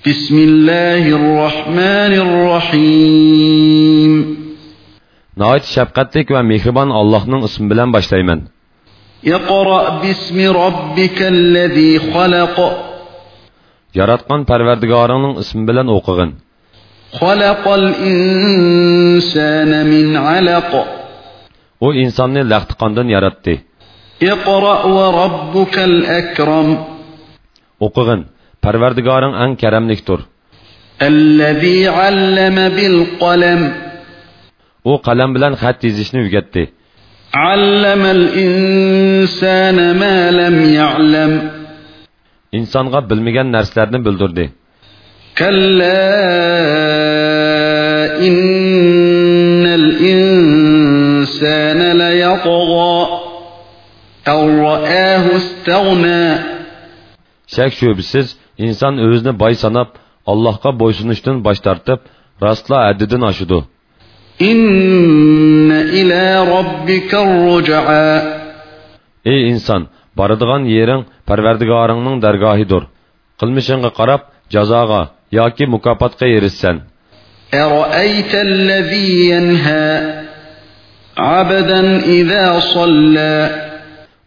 Bismillahirrahmanirrahim. Nəhayət şəfqətlik və mehriban Allahın ismi ilə başlayıram. Iqra bismi rabbikallazi xalaq. Yaratqan Pərverdigarının ismi ilə oxuyun. Xalaqal insana min alaq. O insanı laxtiqandan yaratdı. Iqra və rabbukal akram. Oxuyun parvardigoring ang karamlikdir allazi allama bil qalam. U qalam bilan xat yozishni o'rgatdi allamal insana ma lam ya'lam. İnsonga bilmagan narsalarni bildirdi. Kalla innal insana layatgha an ra'ahu istagna Shak shubisiz inson o'zini boy sanab Allohga bo'ysunishdan bosh tortib, rostla haddidan oshidi. إن إلى ربك الرجعى Ey inson, boradigan yering Parvardigoringning dargohidir. Qilmishingga qarab jazoga yoki mukofotga erishsan. أرأيت الذي ينهى عبدا إذا صلى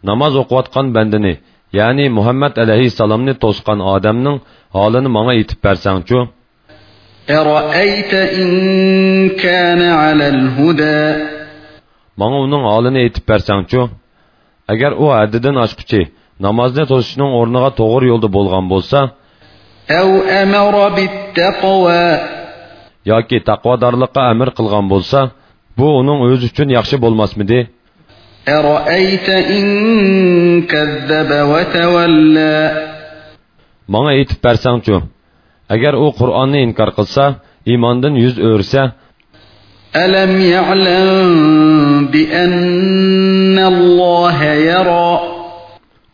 Namoz o'qiyotgan bandini, ya'ni Muhammad alayhissalomni to'sqan odamning holini menga aytib bersangchu, أرأيت إن كان على الهدى menga uning holini aytib bersangchu, agar u haddidan oshquchi namozni to'sishning o'rniga to'g'ri yo'lda bo'lgan bo'lsa, أو أمر بالتقوى yoki taqvodorlikqa amr qilgan bo'lsa, bu uning o'zi uchun yaxshi bo'lmasmidi? أرأيت إن كذب وتولى Маңа әйтіп бәрсәңчі, әгер о Құр'анны инкар қылса, имандан yüz өрсе, أَلَمْ يَعْلَمْ بِأَنَّ اللَّهَ يَرَى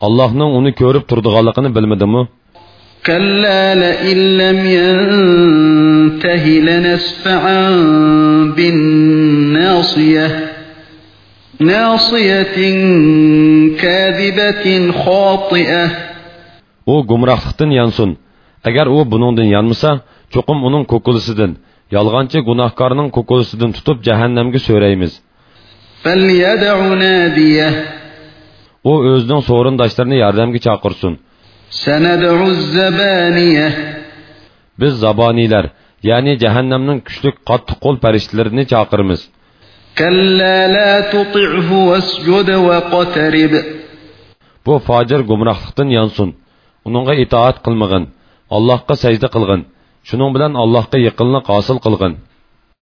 Allah'ның onu көріп тұрдығалықыны білмеді мұ? كلا لئن لم ينته لنسفعا بالناصية ناصية U gumrohlikdan yansun. Agar u buningdan yanmasa, cho'qim uning ko'kulisidan, yolg'onchi gunohkorning ko'kulisidan tutib jahannamga so'raymiz. فليدع ناديه U o'zining so'rindoshlarini yordamga chaqirsin. سندع الزبانية Biz zaboniylar, ya'ni jahannamning kuchli qattiq qo'l farishtalarini chaqiramiz. كلا لا تطعه واسجد واقترب Bu fojir gumrohlikdan yonsin Uningga itoat qilmag'in. Allohga sajda qilg'in. Shuning bilan Allohga yaqinlik hosil qilg'in.